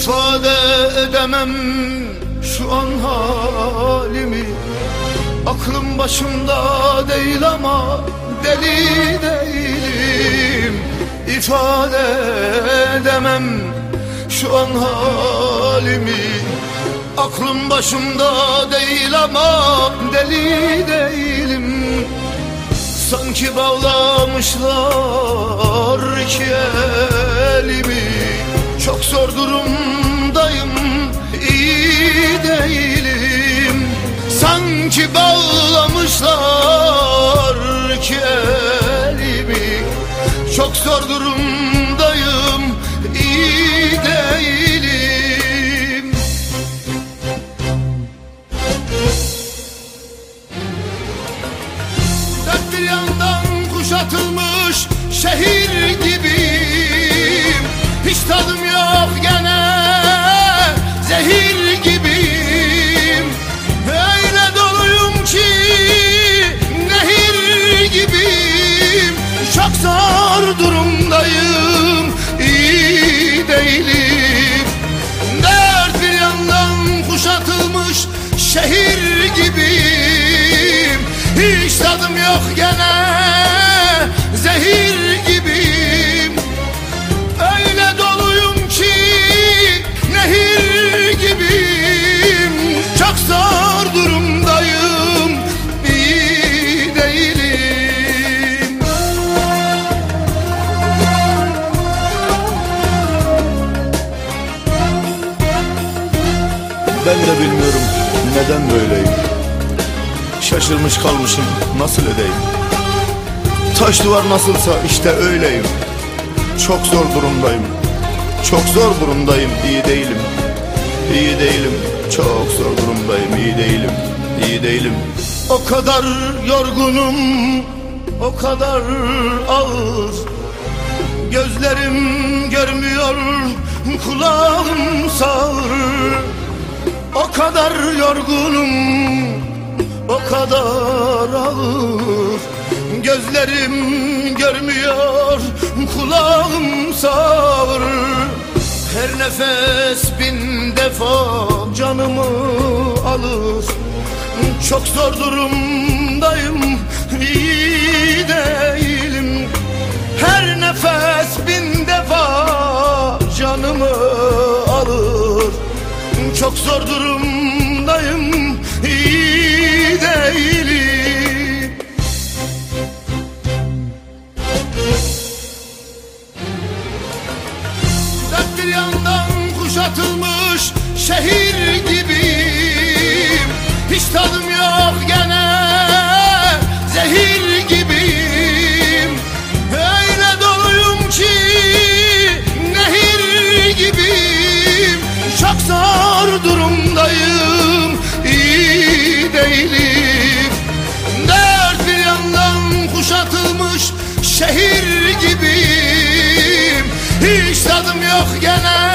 ifade edemem şu an halimi. Aklım başımda değil ama deli değilim. İfade edemem şu an halimi. Aklım başımda değil ama deli değilim. Sanki bağlamışlar iki elimi Sanki bağlamışlar iki elimi Çok zor durumdayım iyi değilim. Dört bir yandan kuşatılmış şehir gibiyim şehir gibiyim. Hiç tadım yok gene Ben de bilmiyorum neden böyleyim. Şaşırmış kalmışım nasıl edeyim? Taş duvar nasılsa işte öyleyim. Çok zor durumdayım Çok zor durumdayım iyi değilim. İyi değilim çok zor durumdayım iyi değilim İyi değilim. O kadar yorgunum, o kadar ağır. Gözlerim görmüyor, kulağım sağır yorgunum, o kadar ağır. Gözlerim görmüyor, kulağım sağır. Her nefes bin defa canımı alır. Çok zor durumdayım iyi değilim. Her nefes bin defa canımı alır. Çok zor durumdayım kuşatılmış şehir gibiyim. Hiç tadım yok gene zehir gibiyim. Öyle doluyum ki nehir gibiyim. Çok zor durumdayım iyi değilim. Dört bir yandan kuşatılmış şehir gibiyim. Hiç tadım yok gene